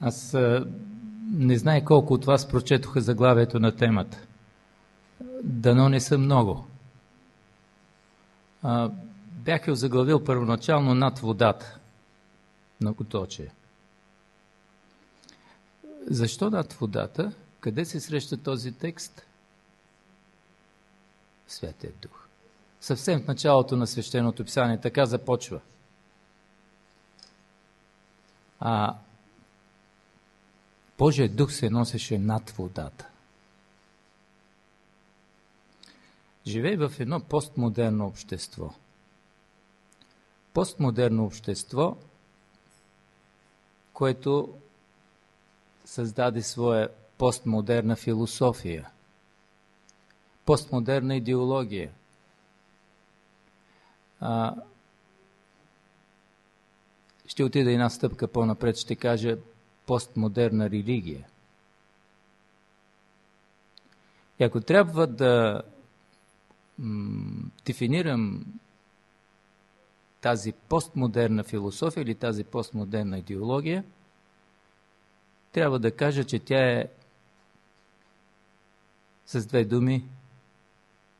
Аз не знае колко от вас прочетоха заглавието на темата. Дано не са много. А, бях я заглавил първоначално над водата. Многоточие. Защо над водата? Къде се среща този текст? Святия Дух. Съвсем в началото на свещеното писание така започва. А Божият дух се носеше над водата. Живее в едно постмодерно общество. Постмодерно общество, което създаде своя постмодерна философия, постмодерна идеология. А, ще отида една стъпка по-напред, ще кажа постмодерна религия. И ако трябва да дефинирам тази постмодерна философия или тази постмодерна идеология, трябва да кажа, че тя е с две думи,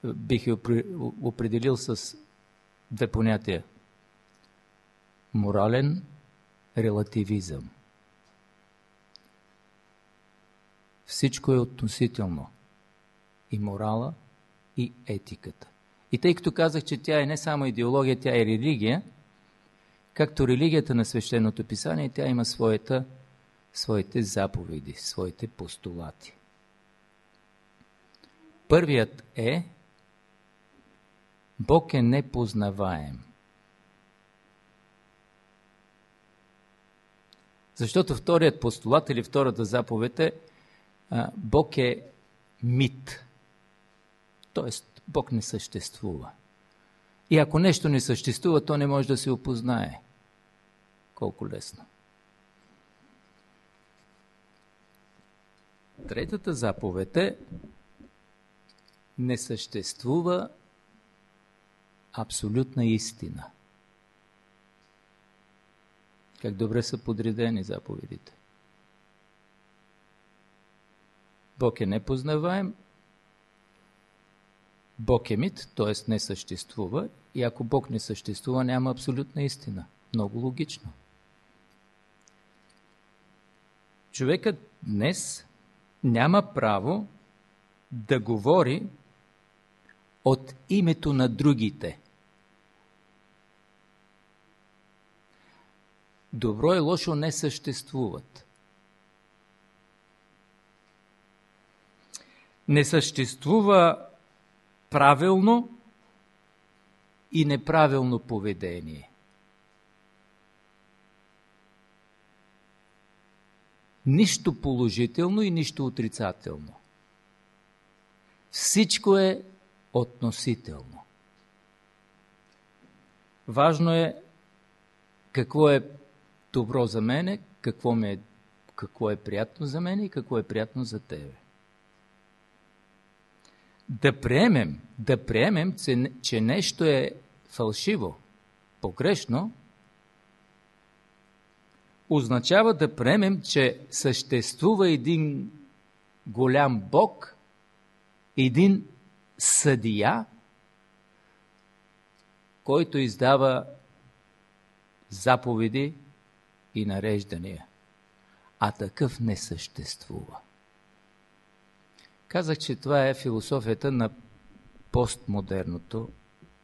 бих я определил с две понятия. Морален релативизъм. Всичко е относително. И морала, и етиката. И тъй като казах, че тя е не само идеология, тя е религия, както религията на свещеното писание, тя има своята, своите заповеди, своите постулати. Първият е Бог е непознаваем. Защото вторият постулат или втората заповед е Бог е мит. Тоест, Бог не съществува. И ако нещо не съществува, то не може да се опознае. Колко лесно. Третата заповед е не съществува абсолютна истина. Как добре са подредени заповедите. Бог е непознаваем, Бог е мит, т.е. не съществува и ако Бог не съществува, няма абсолютна истина. Много логично. Човекът днес няма право да говори от името на другите. Добро и лошо не съществуват. Не съществува правилно и неправилно поведение. Нищо положително и нищо отрицателно. Всичко е относително. Важно е какво е добро за мене, какво, ме, какво е приятно за мене и какво е приятно за тебе да приемем, да приемем, че нещо е фалшиво, погрешно, означава да приемем, че съществува един голям Бог, един съдия, който издава заповеди и нареждания. А такъв не съществува. Казах, че това е философията на постмодерното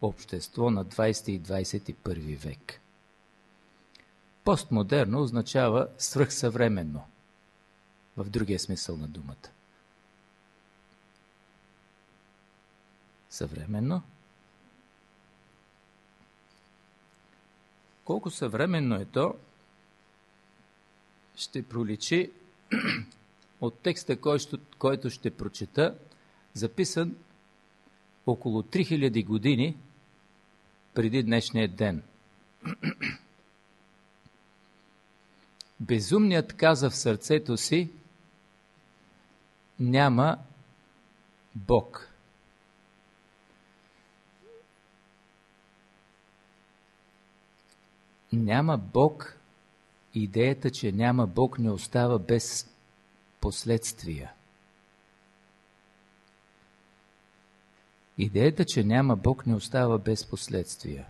общество на 20 и 21 век. Постмодерно означава свръхсъвременно, в другия смисъл на думата. Съвременно. Колко съвременно е то, ще проличи от текста, който, ще прочета, записан около 3000 години преди днешния ден. Безумният каза в сърцето си, няма Бог. Няма Бог идеята, че няма Бог не остава без последствия. Идеята, че няма Бог не остава без последствия.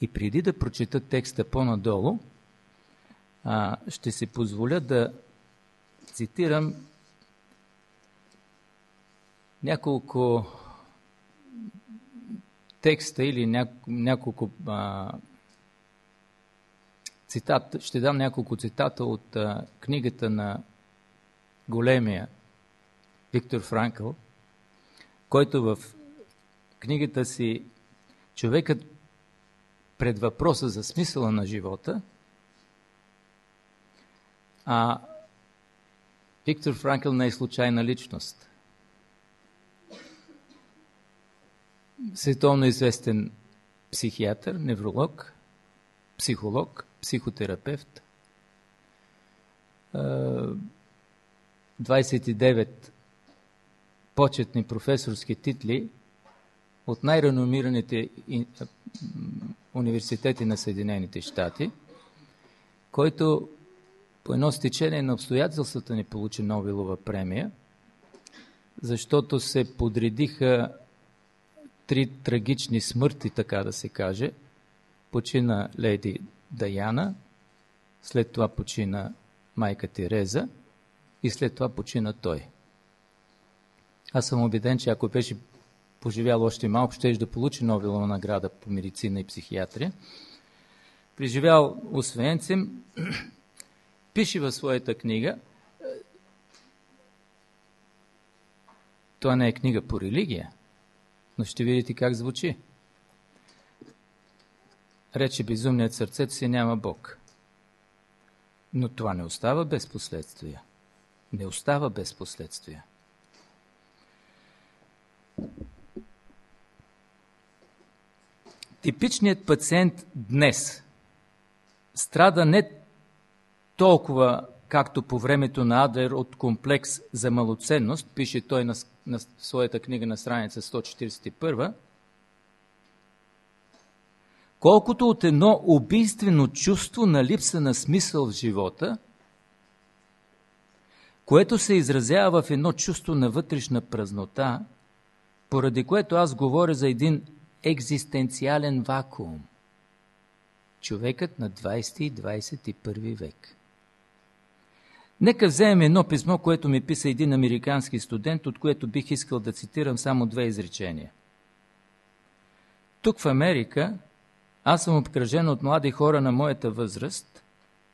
И преди да прочета текста по-надолу, ще се позволя да цитирам няколко текста или няколко а, цитат, ще дам няколко цитата от а, книгата на големия Виктор Франкъл, който в книгата си човекът пред въпроса за смисъла на живота, а Виктор Франкъл не е случайна личност. Световно известен психиатър, невролог, психолог, психотерапевт. 29 почетни професорски титли от най-реномираните университети на Съединените щати, който по едно стечение на обстоятелствата ни получи Нобелова премия, защото се подредиха три трагични смърти, така да се каже. Почина леди Даяна, след това почина майка Тереза и след това почина той. Аз съм убеден, че ако беше поживял още малко, ще да получи Нобелова награда по медицина и психиатрия. Преживял освенцем, пише в своята книга, това не е книга по религия, но ще видите как звучи. Рече безумният сърцето си няма Бог. Но това не остава без последствия. Не остава без последствия. Типичният пациент днес страда не толкова, както по времето на Адлер, от комплекс за малоценност, пише той на, на своята книга на страница 141, колкото от едно убийствено чувство на липса на смисъл в живота, което се изразява в едно чувство на вътрешна празнота, поради което аз говоря за един екзистенциален вакуум. Човекът на 20 и 21 век. Нека вземем едно писмо, което ми писа един американски студент, от което бих искал да цитирам само две изречения. Тук в Америка аз съм обкръжен от млади хора на моята възраст,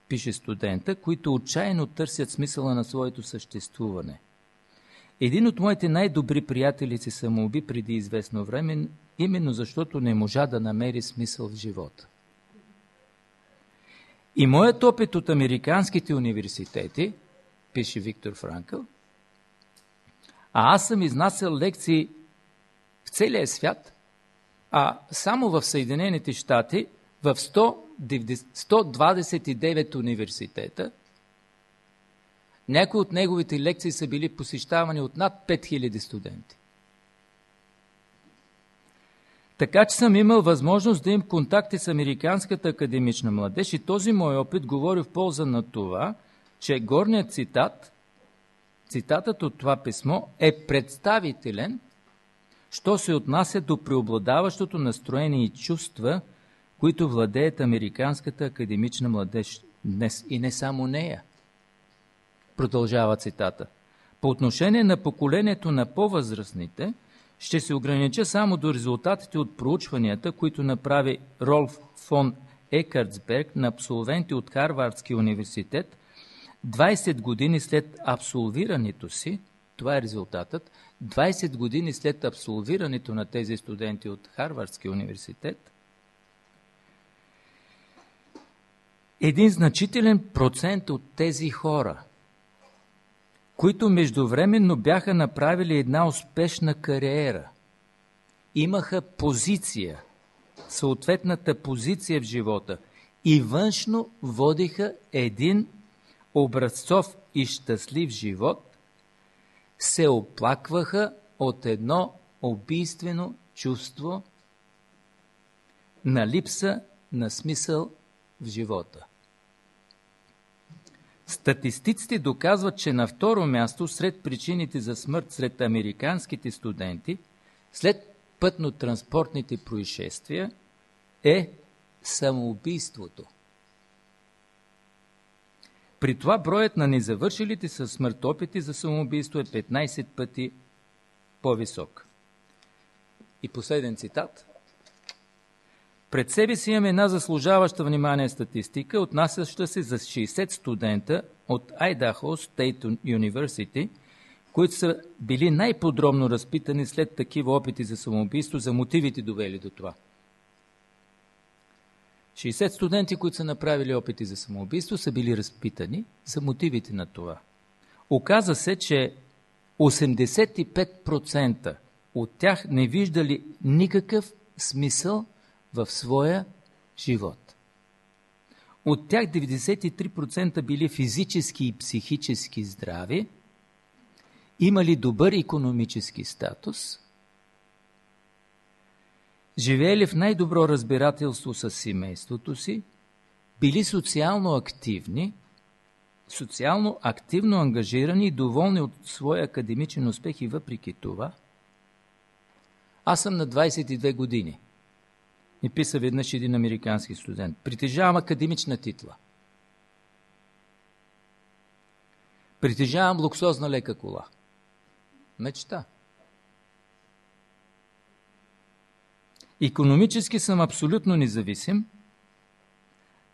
пише студента, които отчаяно търсят смисъла на своето съществуване. Един от моите най-добри приятели се самоуби преди известно време, именно защото не можа да намери смисъл в живота. И моят опит от американските университети, пише Виктор Франкъл, а аз съм изнасял лекции в целия свят, а само в Съединените щати в 129 университета, някои от неговите лекции са били посещавани от над 5000 студенти. Така че съм имал възможност да им контакти с Американската академична младеж и този мой опит говори в полза на това, че горният цитат, цитатът от това писмо е представителен, що се отнася до преобладаващото настроение и чувства, които владеят Американската академична младеж днес и не само нея. Продължава цитата. По отношение на поколението на по-възрастните – ще се огранича само до резултатите от проучванията, които направи Ролф фон Екартсберг на абсолвенти от Харвардския университет 20 години след абсолвирането си, това е резултатът, 20 години след абсолвирането на тези студенти от Харвардския университет, един значителен процент от тези хора – които междувременно бяха направили една успешна кариера. Имаха позиция, съответната позиция в живота и външно водиха един образцов и щастлив живот, се оплакваха от едно убийствено чувство на липса на смисъл в живота. Статистиците доказват, че на второ място сред причините за смърт сред американските студенти, след пътно-транспортните происшествия, е самоубийството. При това броят на незавършилите със смърт опити за самоубийство е 15 пъти по-висок. И последен цитат. Пред себе си имаме една заслужаваща внимание статистика, отнасяща се за 60 студента от Idaho State University, които са били най-подробно разпитани след такива опити за самоубийство, за мотивите довели до това. 60 студенти, които са направили опити за самоубийство, са били разпитани за мотивите на това. Оказа се, че 85% от тях не виждали никакъв смисъл в своя живот. От тях 93% били физически и психически здрави, имали добър економически статус, живеели в най-добро разбирателство с семейството си, били социално активни, социално активно ангажирани и доволни от своя академичен успех и въпреки това, аз съм на 22 години – ми писа веднъж един американски студент. Притежавам академична титла. Притежавам луксозна лека кола. Мечта. Економически съм абсолютно независим.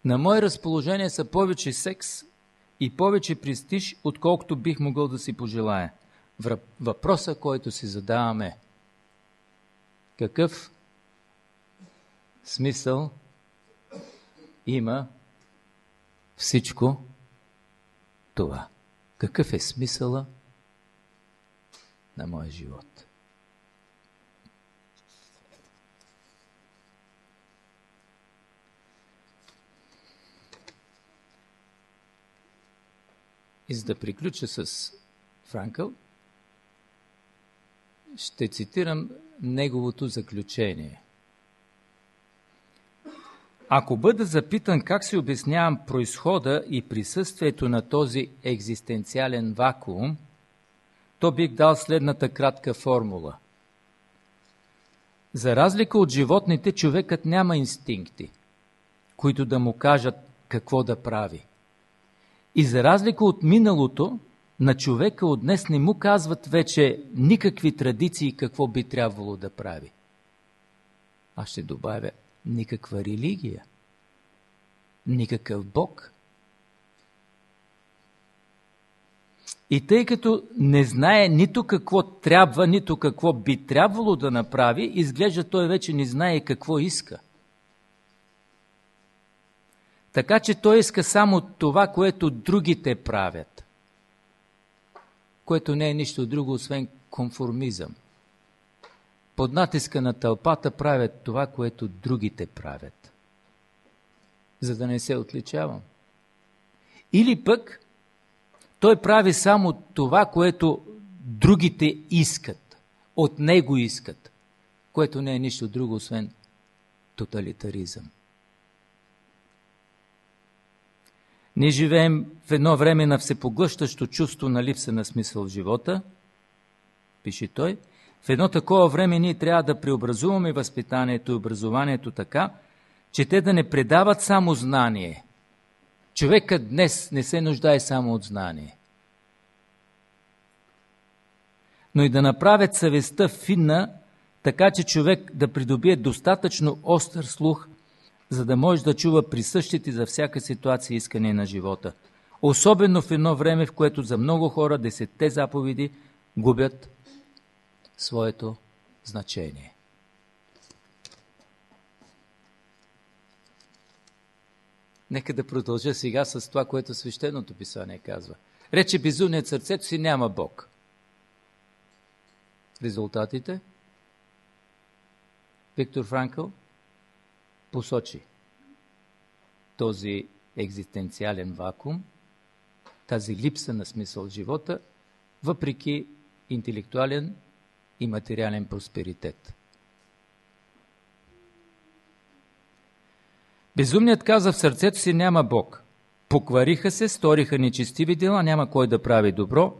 На мое разположение са повече секс и повече престиж, отколкото бих могъл да си пожелая. Въпроса, който си задаваме, какъв смисъл има всичко това. Какъв е смисъла на моя живот? И за да приключа с Франкъл, ще цитирам неговото заключение – ако бъда запитан как си обяснявам происхода и присъствието на този екзистенциален вакуум, то бих дал следната кратка формула. За разлика от животните, човекът няма инстинкти, които да му кажат какво да прави. И за разлика от миналото, на човека от днес не му казват вече никакви традиции какво би трябвало да прави. Аз ще добавя никаква религия, никакъв Бог. И тъй като не знае нито какво трябва, нито какво би трябвало да направи, изглежда той вече не знае какво иска. Така че той иска само това, което другите правят, което не е нищо друго, освен конформизъм. Под натиска на тълпата правят това, което другите правят, за да не се отличавам. Или пък той прави само това, което другите искат, от него искат, което не е нищо друго, освен тоталитаризъм. Ние живеем в едно време на всепоглъщащо чувство на липса на смисъл в живота, пише той, в едно такова време ние трябва да преобразуваме възпитанието и образованието така, че те да не предават само знание. Човекът днес не се нуждае само от знание. Но и да направят съвестта финна, така че човек да придобие достатъчно остър слух, за да може да чува присъщите за всяка ситуация искане на живота. Особено в едно време, в което за много хора десетте заповеди губят своето значение. Нека да продължа сега с това, което свещеното писание казва. Рече безумният сърцето си няма Бог. Резултатите? Виктор Франкъл посочи този екзистенциален вакуум, тази липса на смисъл в живота, въпреки интелектуален и материален просперитет. Безумният каза в сърцето си няма Бог. Поквариха се, сториха нечестиви дела, няма кой да прави добро.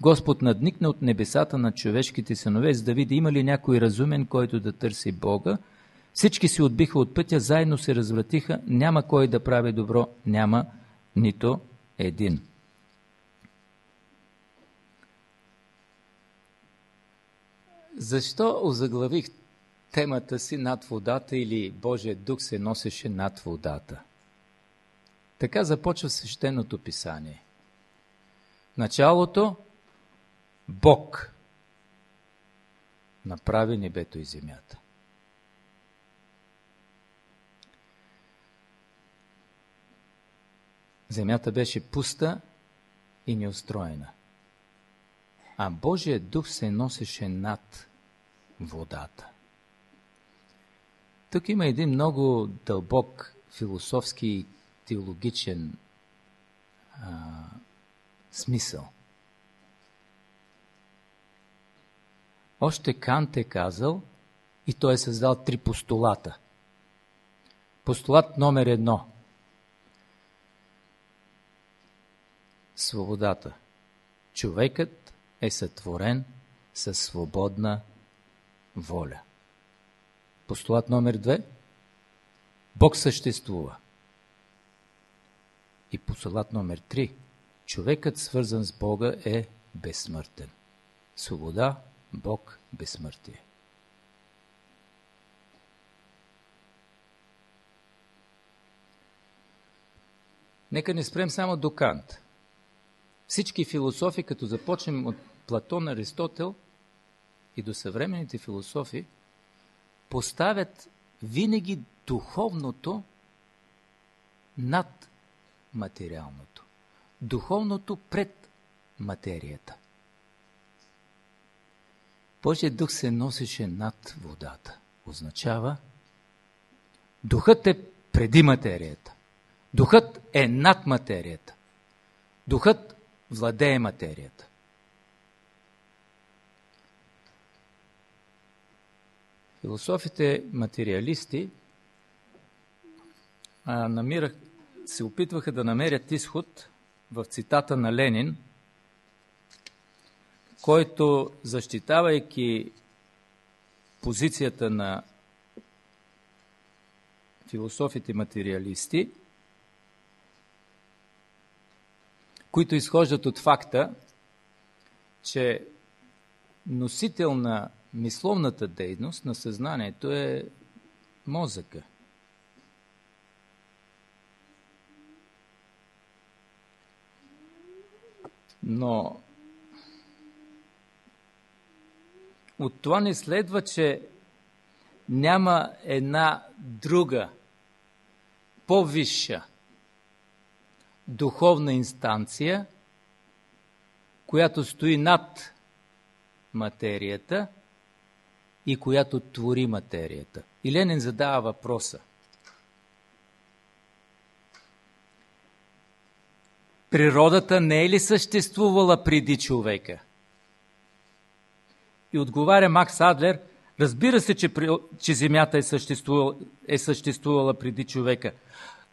Господ надникна от небесата на човешките синове, за да види има ли някой разумен, който да търси Бога. Всички си отбиха от пътя, заедно се развратиха, няма кой да прави добро, няма нито един. Защо озаглавих темата си над водата или Божия дух се носеше над водата? Така започва свещеното писание. Началото Бог направи небето и земята. Земята беше пуста и неустроена. А Божия дух се носеше над водата. Тук има един много дълбок философски и теологичен а, смисъл. Още Кант е казал, и той е създал три постулата. Постулат номер едно. Свободата. Човекът е сътворен със свободна воля. Постулат номер две. Бог съществува. И постулат номер три. Човекът свързан с Бога е безсмъртен. Свобода, Бог, безсмъртие. Нека не спрем само до Кант. Всички философи, като започнем от Платон, Аристотел и до съвременните философи, поставят винаги духовното над материалното. Духовното пред материята. Божият дух се носеше над водата. Означава, духът е преди материята. Духът е над материята. Духът владее материята. Философите материалисти а, намирах, се опитваха да намерят изход в цитата на Ленин, който, защитавайки позицията на философите материалисти, които изхождат от факта, че носител на мисловната дейност на съзнанието е мозъка. Но от това не следва, че няма една друга, по-висша духовна инстанция, която стои над материята и която твори материята. И Ленин задава въпроса. Природата не е ли съществувала преди човека? И отговаря Макс Адлер, разбира се, че, че Земята е съществувала, е съществувала преди човека,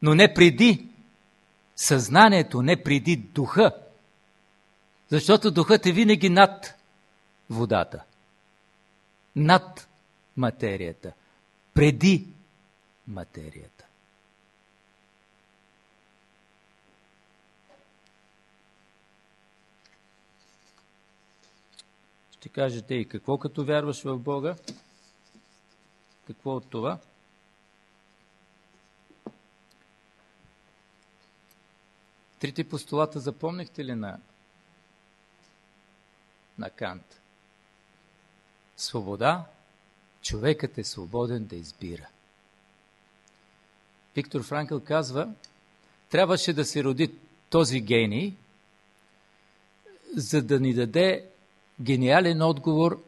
но не преди съзнанието, не преди духа. Защото духът е винаги над водата, над материята, преди материята. Ще кажете и какво като вярваш в Бога? Какво от това? Трите постулата запомнихте ли на, на Кант? Свобода, човекът е свободен да избира. Виктор Франкъл казва, трябваше да се роди този гений, за да ни даде гениален отговор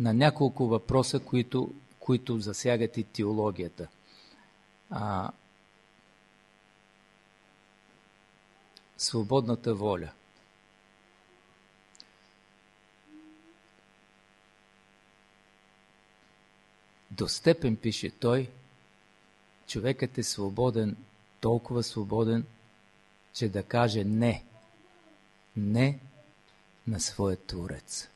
на няколко въпроса, които, които засягат и теологията. А, свободната воля. До степен пише той, човекът е свободен, толкова свободен, че да каже не. Не на своя Творец.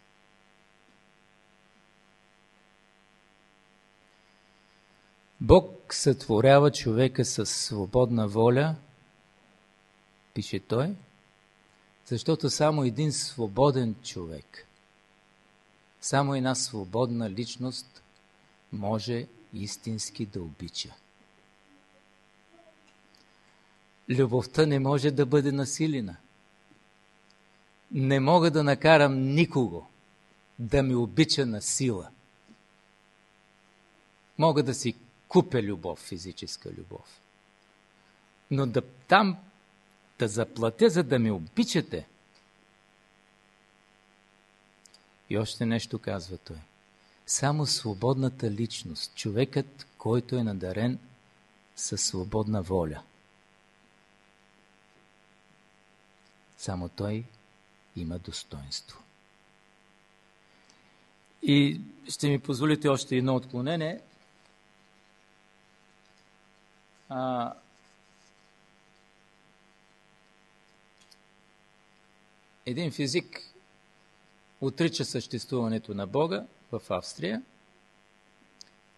Бог сътворява човека с свободна воля, пише той, защото само един свободен човек, само една свободна личност може истински да обича. Любовта не може да бъде насилена. Не мога да накарам никого да ми обича на сила. Мога да си купя любов, физическа любов. Но да там да заплатя, за да ме обичате. И още нещо казва той. Само свободната личност, човекът, който е надарен със свободна воля. Само той има достоинство. И ще ми позволите още едно отклонение. А, един физик отрича съществуването на Бога в Австрия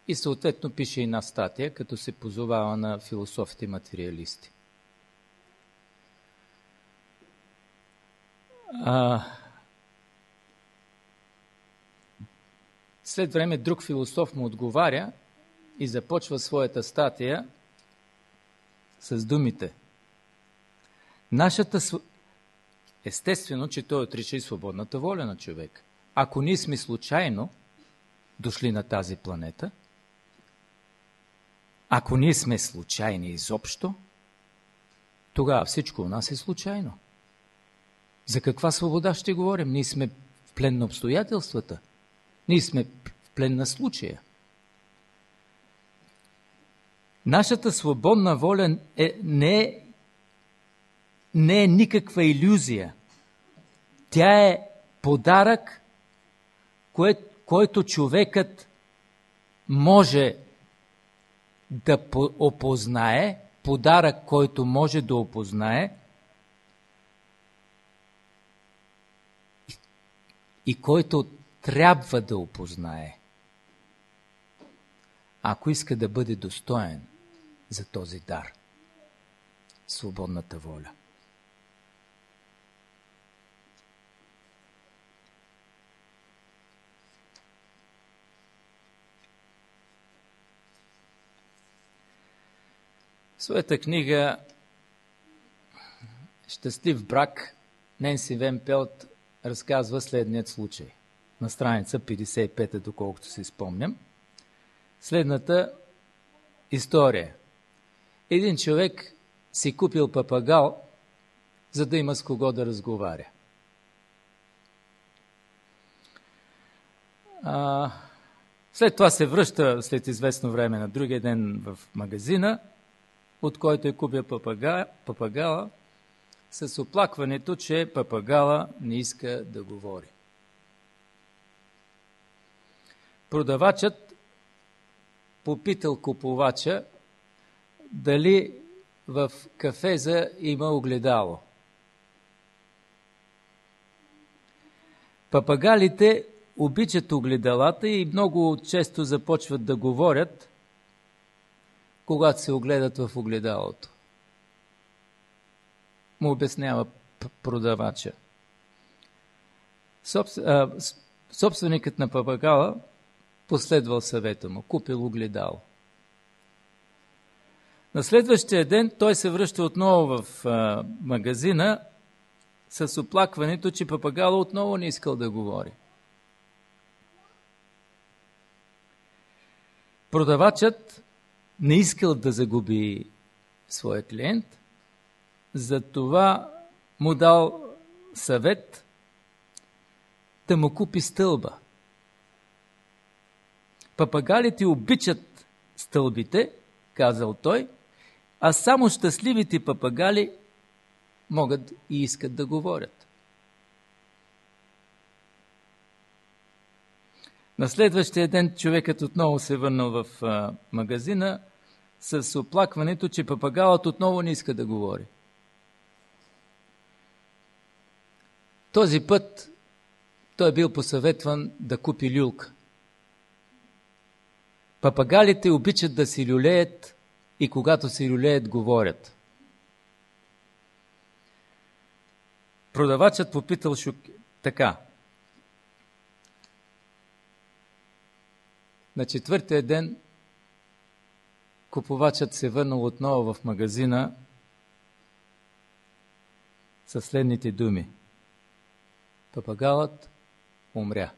и съответно пише една статия, като се позовава на философите материалисти. А, след време друг философ му отговаря и започва своята статия с думите. Нашата Естествено, че той отрича и свободната воля на човек. Ако ние сме случайно дошли на тази планета, ако ние сме случайни изобщо, тогава всичко у нас е случайно. За каква свобода ще говорим? Ние сме в плен на обстоятелствата. Ние сме в плен на случая. Нашата свободна воля е, не, е, не е никаква иллюзия. Тя е подарък, кое, който човекът може да опознае, подарък, който може да опознае и, който трябва да опознае, ако иска да бъде достоен за този дар. Свободната воля. Своята книга Щастлив брак Ненси Венпелт разказва следният случай. На страница 55, доколкото си спомням. Следната история. Един човек си купил папагал, за да има с кого да разговаря. А, след това се връща след известно време на другия ден в магазина – от който е купил папагала, папагала с оплакването, че папагала не иска да говори. Продавачът попитал купувача дали в кафеза има огледало. Папагалите обичат огледалата и много често започват да говорят – когато се огледат в огледалото. Му обяснява продавача. Собственикът на папагала последвал съвета му, купил огледало. На следващия ден той се връща отново в магазина с оплакването, че папагала отново не искал да говори. Продавачът не искал да загуби своя клиент, затова му дал съвет да му купи стълба. Папагалите обичат стълбите, казал той, а само щастливите папагали могат и искат да говорят. На следващия ден човекът отново се върнал в а, магазина, с оплакването, че папагалът отново не иска да говори. Този път той е бил посъветван да купи люлка. Папагалите обичат да си люлеят и когато си люлеят, говорят. Продавачът попитал Шук така. На четвъртия ден купувачът се върнал отново в магазина със следните думи. Папагалът умря.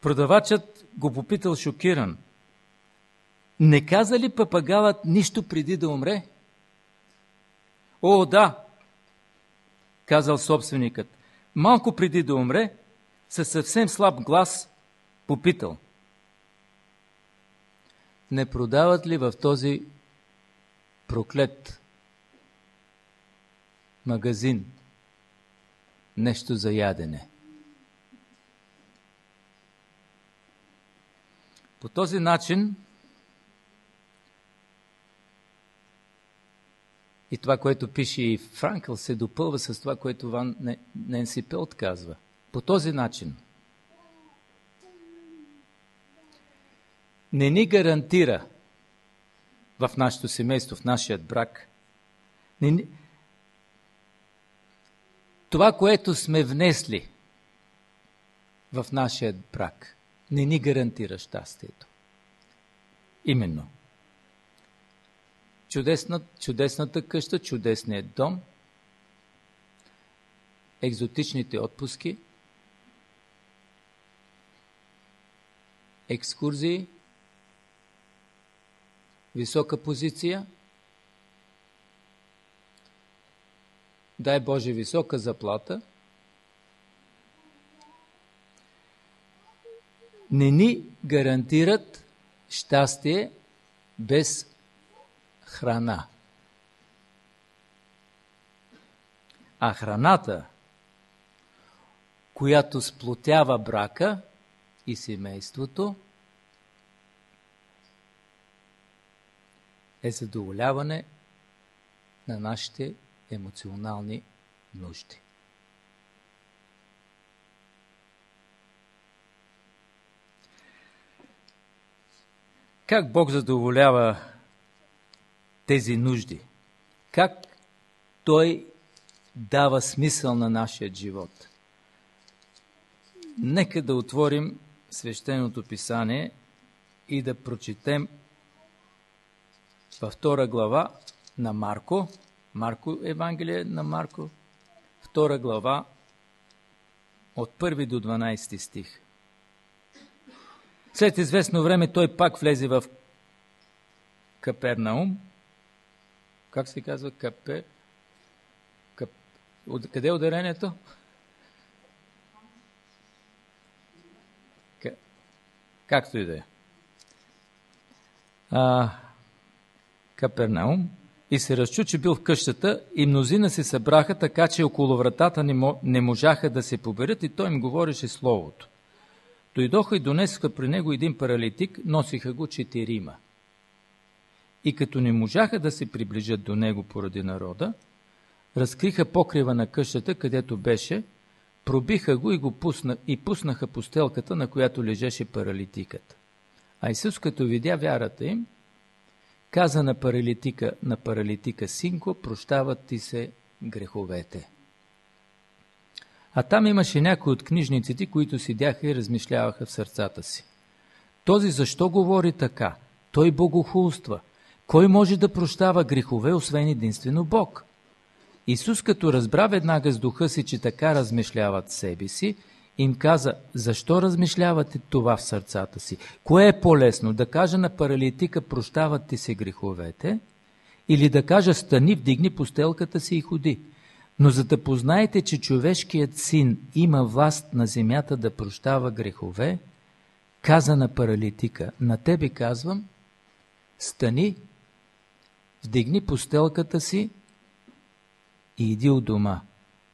Продавачът го попитал шокиран. Не каза ли папагалът нищо преди да умре? О, да, казал собственикът. Малко преди да умре, със съвсем слаб глас попитал. Не продават ли в този проклет магазин нещо за ядене? По този начин и това, което пише и Франкъл, се допълва с това, което Ван Ненси Пелт казва. По този начин не ни гарантира в нашето семейство, в нашия брак, не ни... това, което сме внесли в нашия брак, не ни гарантира щастието. Именно. Чудесна, чудесната къща, чудесният дом, екзотичните отпуски, екскурзии, висока позиция, дай Боже висока заплата – не ни гарантират щастие без храна. А храната, която сплотява брака и семейството, е задоволяване на нашите емоционални нужди. Как Бог задоволява тези нужди? Как Той дава смисъл на нашия живот? Нека да отворим свещеното писание и да прочетем във втора глава на Марко, Марко Евангелие на Марко, втора глава от 1 до 12 стих. След известно време той пак влезе в Капернаум. Как се казва? Капе... Кап... Къде е ударението? Както и да е. Капернаум и се разчу, че бил в къщата и мнозина се събраха, така че около вратата не можаха да се поберат и той им говореше Словото. Дойдоха и донесоха при него един паралитик, носиха го четирима. И като не можаха да се приближат до него поради народа, разкриха покрива на къщата, където беше, пробиха го и го пусна, и пуснаха постелката, на която лежеше паралитикът. А Исус, като видя вярата им, каза на паралитика, на паралитика синко, прощават ти се греховете. А там имаше някои от книжниците, които седяха и размишляваха в сърцата си. Този защо говори така? Той богохулства. Кой може да прощава грехове, освен единствено Бог? Исус, като разбра веднага с духа си, че така размишляват себе си, им каза, защо размишлявате това в сърцата си? Кое е по-лесно, да кажа на паралитика, прощават ти се греховете, или да кажа, стани, вдигни постелката си и ходи? Но за да познаете, че човешкият син има власт на земята да прощава грехове, каза на паралитика, на тебе казвам, стани, вдигни постелката си и иди от дома.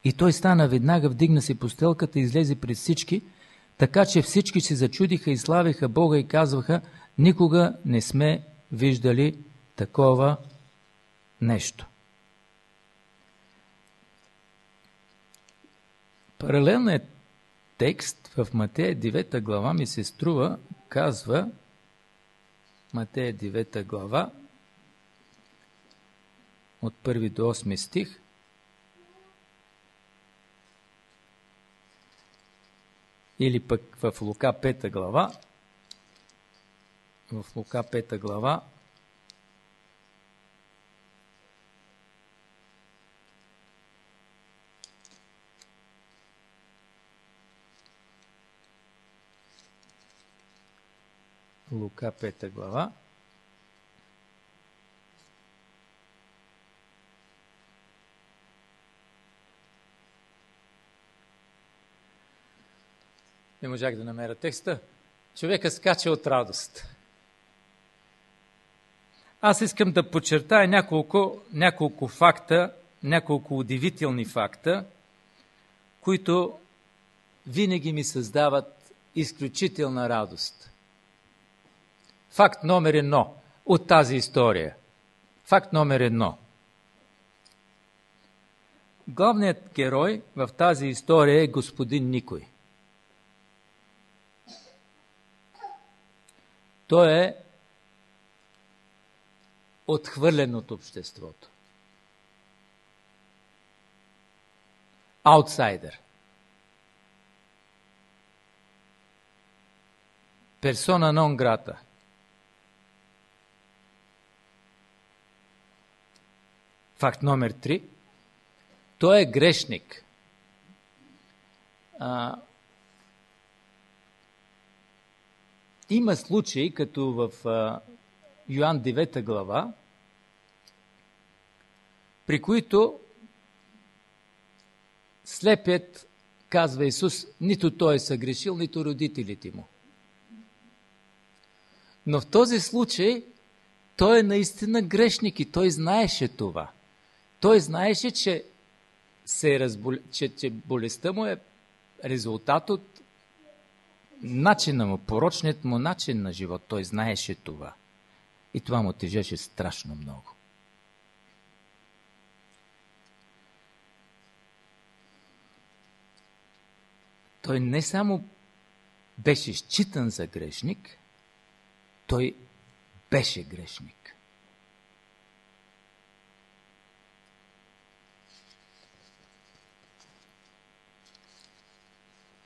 И той стана веднага, вдигна си постелката и излезе пред всички, така че всички се зачудиха и славиха Бога и казваха, никога не сме виждали такова нещо. Паралелният текст в Матея 9 глава ми се струва, казва Матея 9 глава от 1 до 8 стих или пък в Лука 5 глава в Лука 5 глава Лука 5 глава. Не можах да намеря текста. Човека скача от радост. Аз искам да подчертая няколко, няколко факта, няколко удивителни факта, които винаги ми създават изключителна радост. Факт номер едно от тази история. Факт номер едно. Главният герой в тази история е господин Никой. Той е отхвърлен от обществото. Аутсайдер. Персона нон грата – Факт номер три. Той е грешник. А, има случаи, като в а, Йоан 9 глава, при които слепият, казва Исус, нито той е съгрешил, нито родителите му. Но в този случай той е наистина грешник и той знаеше това – той знаеше, че, се разбол... че, че болестта му е резултат от начина му, порочният му начин на живот. Той знаеше това. И това му тежеше страшно много. Той не само беше считан за грешник, той беше грешник.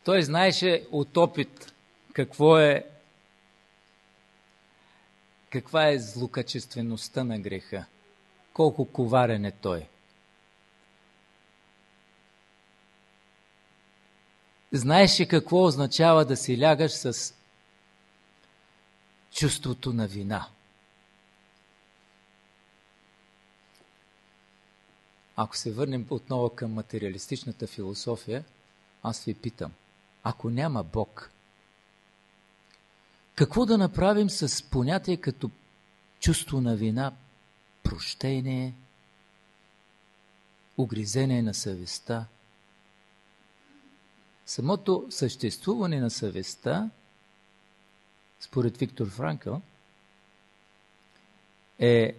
Той знаеше от опит какво е каква е злокачествеността на греха, колко коварен е той. Знаеше какво означава да си лягаш с чувството на вина. Ако се върнем отново към материалистичната философия, аз ви питам, ако няма Бог. Какво да направим с понятие като чувство на вина, прощение, угризение на съвестта? Самото съществуване на съвестта, според Виктор Франкъл, е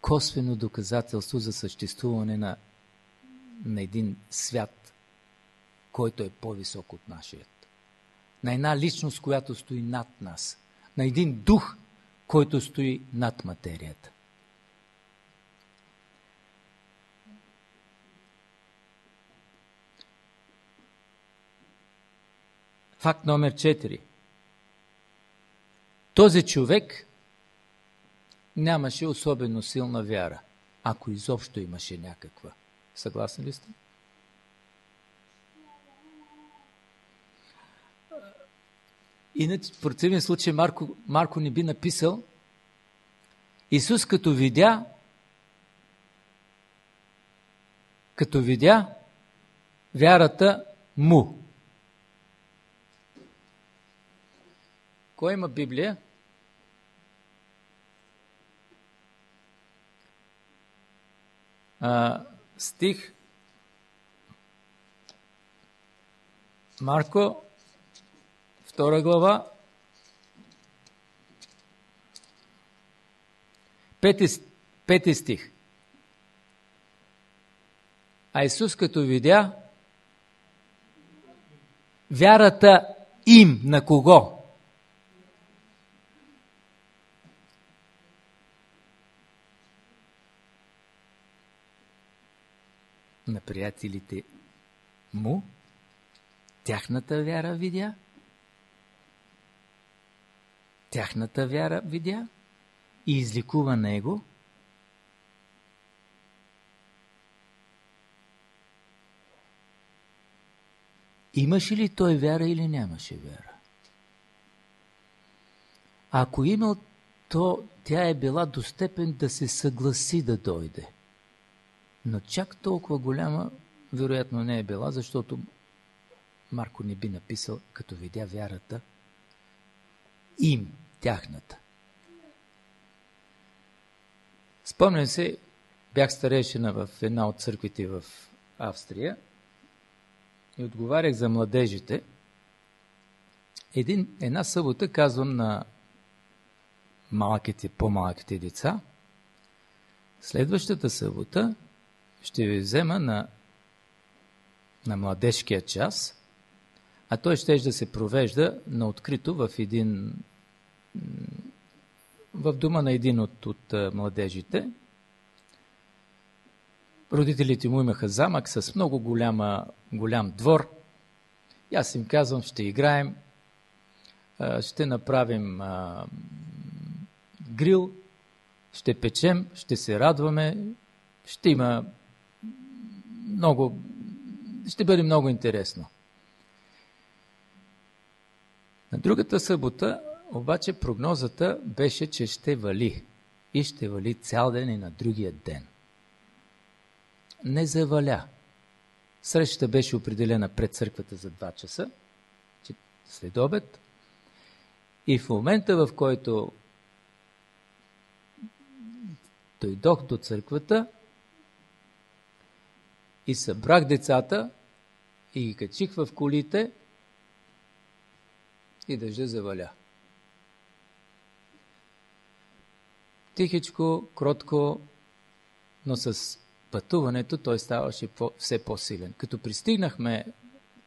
косвено доказателство за съществуване на, на един свят, който е по-висок от нашият. На една личност, която стои над нас. На един дух, който стои над материята. Факт номер 4. Този човек нямаше особено силна вяра, ако изобщо имаше някаква. Съгласни ли сте? Иначе, в противен случай, Марко, Марко не би написал, Исус като видя, като видя вярата му. Кой има Библия? А, стих Марко втора глава, пети, пети стих. А Исус като видя вярата им на кого? На приятелите му, тяхната вяра видя, тяхната вяра видя и изликува него, Имаше ли той вяра или нямаше вяра? Ако имал, то тя е била до степен да се съгласи да дойде. Но чак толкова голяма, вероятно не е била, защото Марко не би написал, като видя вярата им, тяхната. Спомням се, бях старейшина в една от църквите в Австрия и отговарях за младежите. Един, една събота казвам на малките, по-малките деца, следващата събота ще ви взема на, на младежкия час, а той ще да се провежда на открито в един в дома на един от, от младежите. Родителите му имаха замък с много голяма, голям двор. И аз им казвам, ще играем, ще направим грил, ще печем, ще се радваме, ще има много, ще бъде много интересно. На другата събота обаче прогнозата беше, че ще вали. И ще вали цял ден и на другия ден. Не заваля. Срещата беше определена пред църквата за 2 часа, след обед. И в момента, в който дойдох до църквата и събрах децата и ги качих в колите и дъжда заваля. Тихичко, кротко, но с пътуването той ставаше все по-силен. Като пристигнахме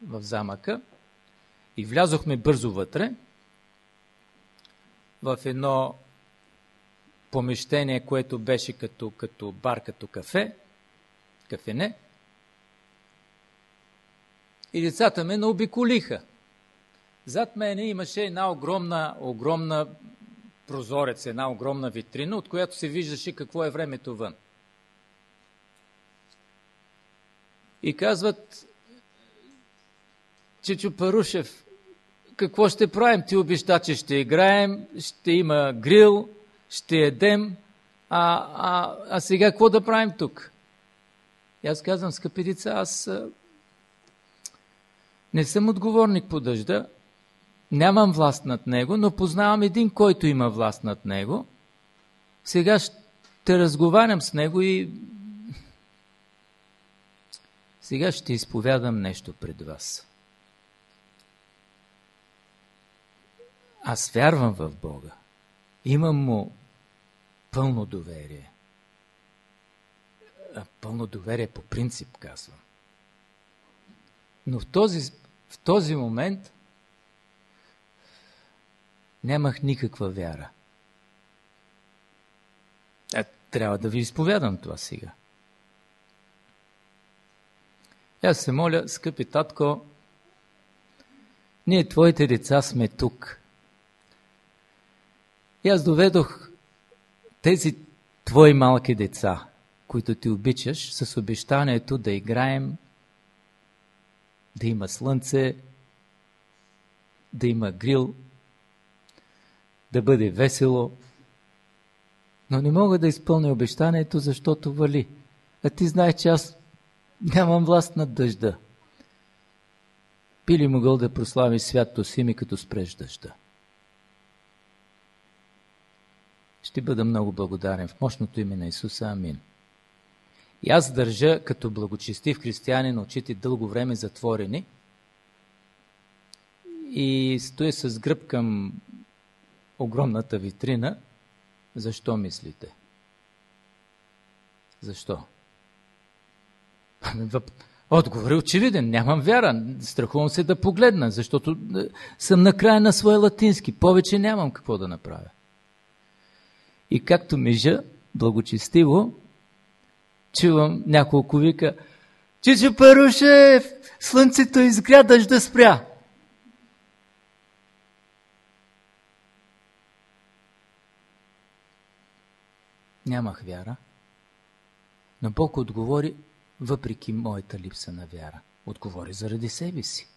в замъка и влязохме бързо вътре, в едно помещение, което беше като, като бар, като кафе, кафене, и децата ме наобиколиха. Зад мене имаше една огромна, огромна прозорец, една огромна витрина, от която се виждаше какво е времето вън. И казват, Чичо Парушев, какво ще правим? Ти обеща, че ще играем, ще има грил, ще едем, а, а, а сега какво да правим тук? И аз казвам, скъпи деца, аз не съм отговорник по дъжда, нямам власт над него, но познавам един, който има власт над него. Сега ще разговарям с него и сега ще изповядам нещо пред вас. Аз вярвам в Бога. Имам му пълно доверие. Пълно доверие по принцип, казвам. Но в този, в този момент нямах никаква вяра. Е, трябва да ви изповядам това сега. Аз се моля, скъпи татко, ние, твоите деца, сме тук. И аз доведох тези твои малки деца, които ти обичаш, с обещанието да играем, да има слънце, да има грил, да бъде весело. Но не мога да изпълня обещанието, защото вали. А ти знаеш, че аз нямам власт над дъжда. Би ли могъл да прослави святото си ми, като спреш дъжда? Ще бъда много благодарен в мощното име на Исуса. Амин. И аз държа като благочестив християнин очите дълго време затворени и стоя с гръб към огромната витрина. Защо мислите? Защо? Отговор е очевиден. Нямам вяра. Страхувам се да погледна, защото е, съм на края на своя латински. Повече нямам какво да направя. И както межа, благочестиво, чувам няколко вика Чичо Парушев, слънцето изгря, да спря. Нямах вяра, но Бог отговори въпреки моята липса на вяра. Отговори заради себе си.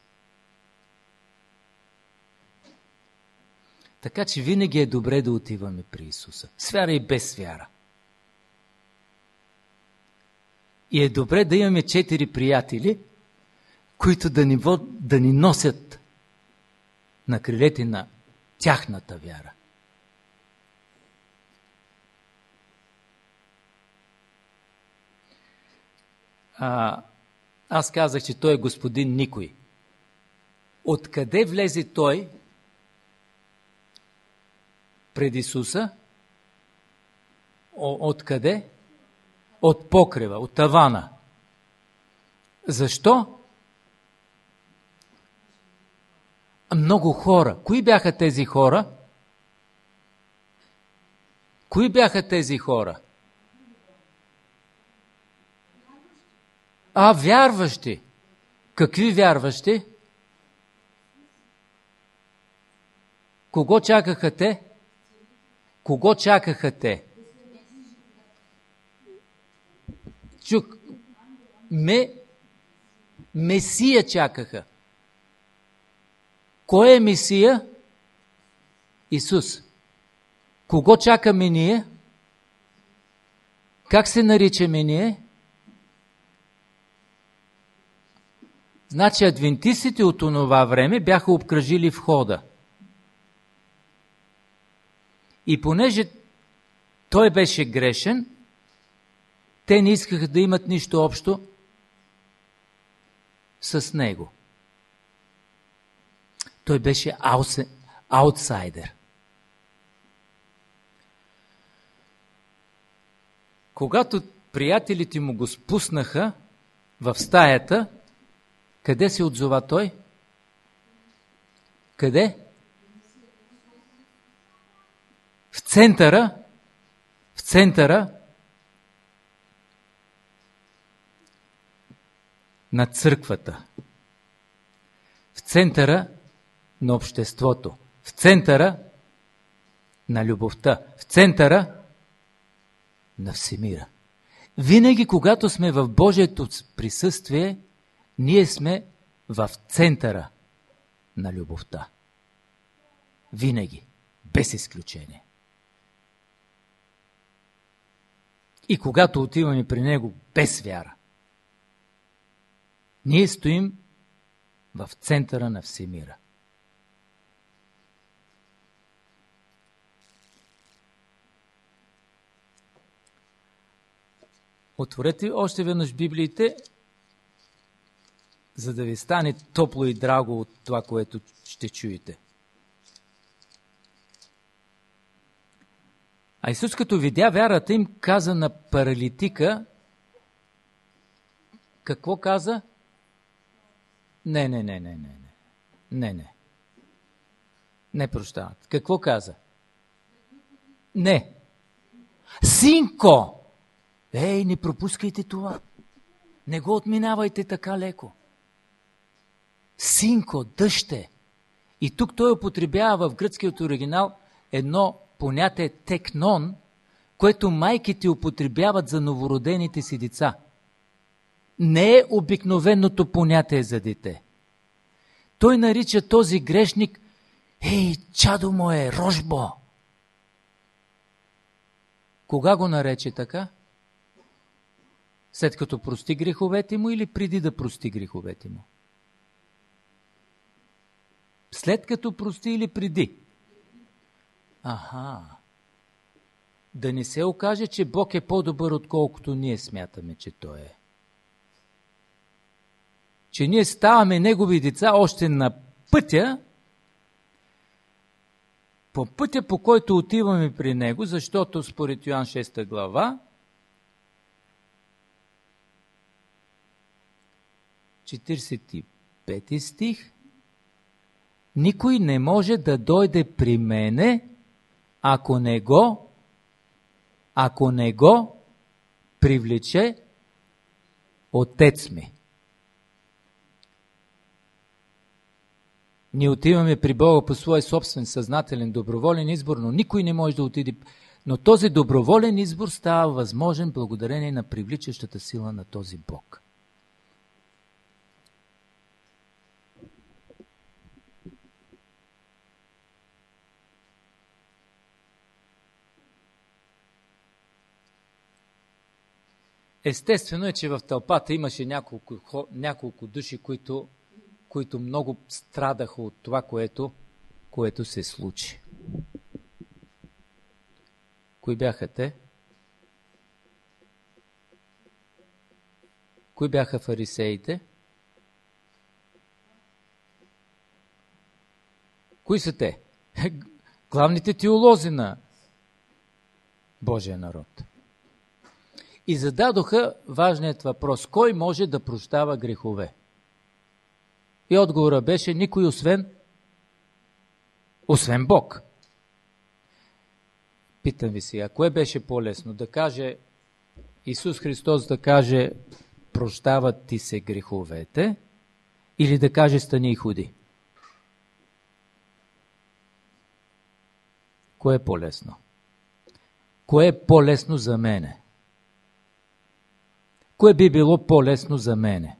Така че винаги е добре да отиваме при Исуса. С вяра и без вяра. И е добре да имаме четири приятели, които да ни, да ни носят на крилете на тяхната вяра. А, аз казах, че той е господин никой. Откъде влезе той пред Исуса? Откъде? От покрива, от тавана. Защо? Много хора. Кои бяха тези хора? Кои бяха тези хора? А, вярващи. Какви вярващи? Кого чакаха те? Кого чакаха те? Чук. Ме, Месия чакаха. Кой е Месия? Исус. Кого чакаме ние? Как се наричаме ние? Значи адвентистите от онова време бяха обкръжили входа. И понеже той беше грешен, те не искаха да имат нищо общо с него. Той беше аутсайдер. Когато приятелите му го спуснаха в стаята, къде се отзова той? Къде? В центъра, в центъра на църквата, в центъра на обществото, в центъра на любовта, в центъра на всемира. Винаги, когато сме в Божието присъствие, ние сме в центъра на любовта. Винаги, без изключение. И когато отиваме при Него без вяра, ние стоим в центъра на всемира. Отворете още веднъж Библиите за да ви стане топло и драго от това, което ще чуете. А Исус като видя вярата им, каза на паралитика, какво каза? Не, не, не, не, не, не. Не, не. Не прощават. Какво каза? Не. Синко! Ей, не пропускайте това. Не го отминавайте така леко. Синко, дъще. И тук той употребява в гръцкият оригинал едно понятие текнон, което майките употребяват за новородените си деца. Не е обикновеното понятие за дете. Той нарича този грешник Ей, чадо му е, рожбо! Кога го нарече така? След като прости греховете му или преди да прости греховете му? След като прости или преди? Аха. Да не се окаже, че Бог е по-добър, отколкото ние смятаме, че Той е. Че ние ставаме Негови деца още на пътя по пътя, по който отиваме при него, защото според Йоан 6 глава, 45 стих, никой не може да дойде при мене, ако не го, ако не го привлече Отец ми. Ние отиваме при Бога по своя собствен съзнателен доброволен избор, но никой не може да отиде. Но този доброволен избор става възможен благодарение на привличащата сила на този Бог. Естествено е, че в тълпата имаше няколко, няколко души, които, които много страдаха от това, което, което се случи. Кои бяха те? Кои бяха фарисеите? Кои са те? Главните теолози на Божия народ и зададоха важният въпрос. Кой може да прощава грехове? И отговора беше никой освен освен Бог. Питам ви сега, кое беше по-лесно? Да каже Исус Христос да каже прощават ти се греховете или да каже стани и ходи? Кое е по-лесно? Кое е по-лесно за мене? Кое би било по-лесно за мене?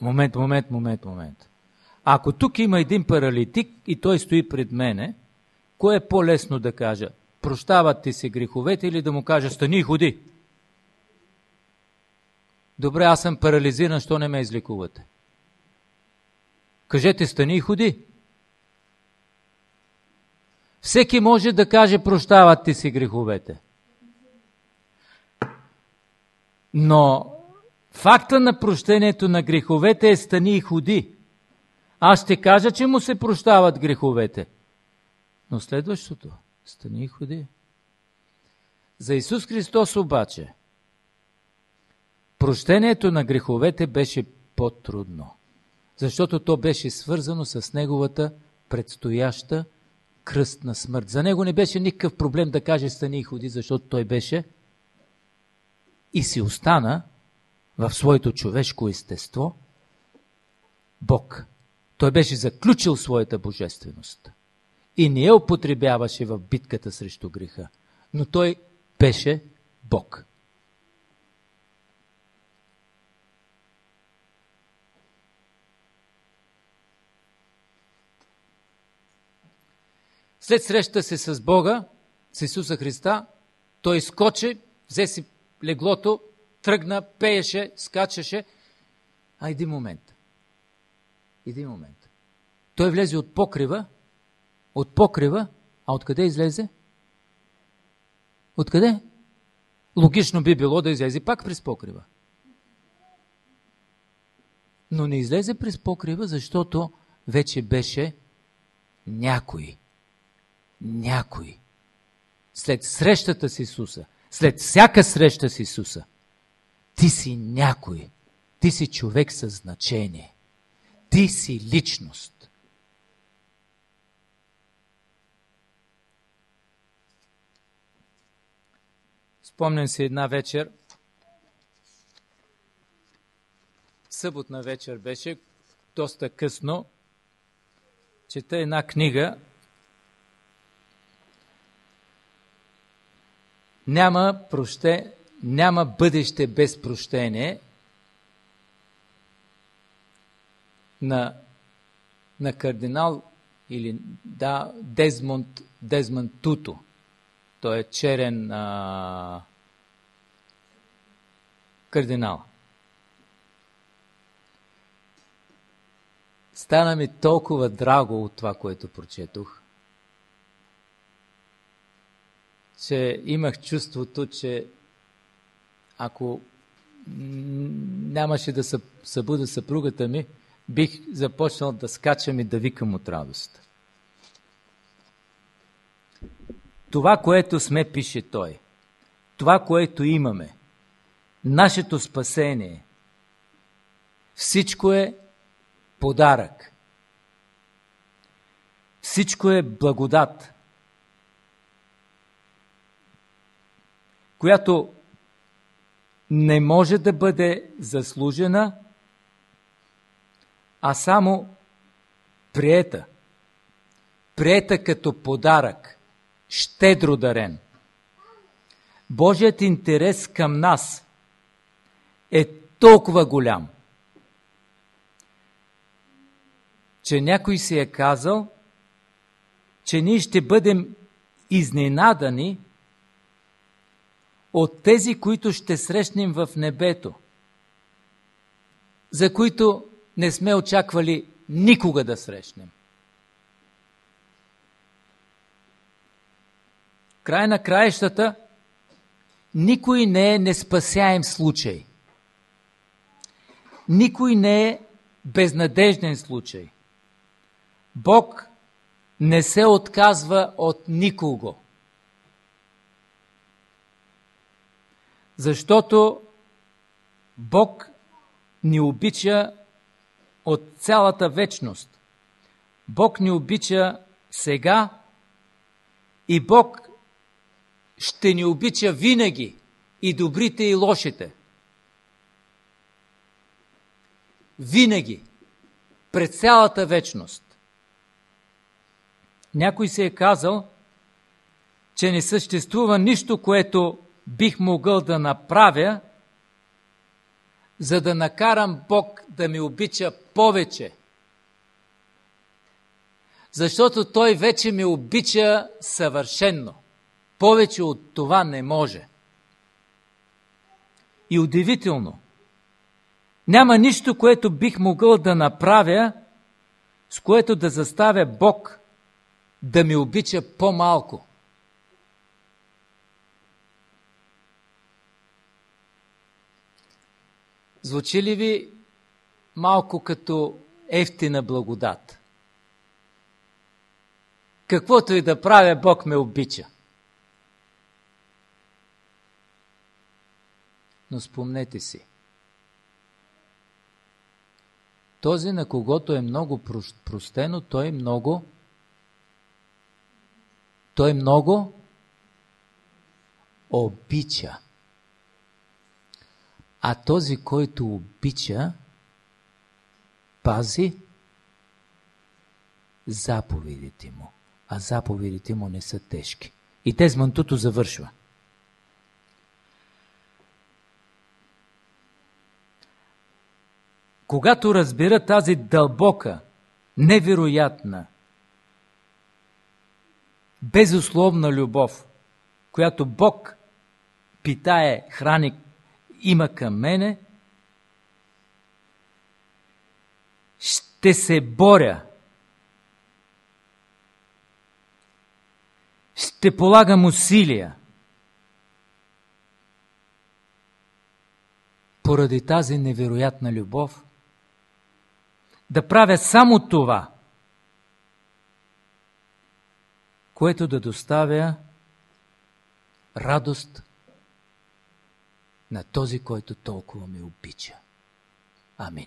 Момент, момент, момент, момент. Ако тук има един паралитик и той стои пред мене, кое е по-лесно да кажа? Прощават ти се греховете или да му кажа стани и ходи? Добре, аз съм парализиран, що не ме излекувате? Кажете стани и ходи. Всеки може да каже прощават ти си греховете. Но факта на прощението на греховете е стани и ходи. Аз ще кажа, че му се прощават греховете. Но следващото, стани и ходи. За Исус Христос обаче, прощението на греховете беше по-трудно, защото то беше свързано с неговата предстояща кръстна смърт. За него не беше никакъв проблем да каже стани и ходи, защото той беше и си остана в своето човешко естество Бог. Той беше заключил своята божественост и не я употребяваше в битката срещу греха, но той беше Бог. След среща се с Бога, с Исуса Христа, той скочи, взе си леглото, тръгна, пееше, скачаше. А един момент. Един момент. Той влезе от покрива, от покрива, а откъде излезе? Откъде? Логично би било да излезе пак през покрива. Но не излезе през покрива, защото вече беше някой. Някой. След срещата с Исуса, след всяка среща с Исуса, ти си някой. Ти си човек със значение. Ти си личност. Спомням се една вечер, съботна вечер беше, доста късно, чета една книга Няма, проще, няма бъдеще без прощение на, на кардинал или да, Дезмонд, Дезмонд Туто. Той е черен а, кардинал. Стана ми толкова драго от това, което прочетох. Че имах чувството, че ако нямаше да събуда съпругата ми, бих започнал да скачам и да викам от радост. Това, което сме, пише той, това, което имаме, нашето спасение, всичко е подарък. Всичко е благодат, която не може да бъде заслужена, а само приета. Приета като подарък, щедро дарен. Божият интерес към нас е толкова голям, че някой си е казал, че ние ще бъдем изненадани от тези, които ще срещнем в небето, за които не сме очаквали никога да срещнем. Край на краищата, никой не е неспасяем случай. Никой не е безнадежден случай. Бог не се отказва от никого. Защото Бог ни обича от цялата вечност. Бог ни обича сега и Бог ще ни обича винаги и добрите и лошите. Винаги. Пред цялата вечност. Някой се е казал, че не съществува нищо, което бих могъл да направя, за да накарам Бог да ми обича повече. Защото Той вече ми обича съвършенно. Повече от това не може. И удивително, няма нищо, което бих могъл да направя, с което да заставя Бог да ми обича по-малко. Звучи ли ви малко като ефтина благодат? Каквото и да правя, Бог ме обича. Но спомнете си, този, на когото е много простено, той е много той много обича. А този, който обича, пази заповедите му. А заповедите му не са тежки. И Тезмантуто завършва. Когато разбира тази дълбока, невероятна, безусловна любов, която Бог питае, храни, има към мене, ще се боря. Ще полагам усилия. Поради тази невероятна любов, да правя само това, което да доставя радост на този, който толкова ме обича. Амин.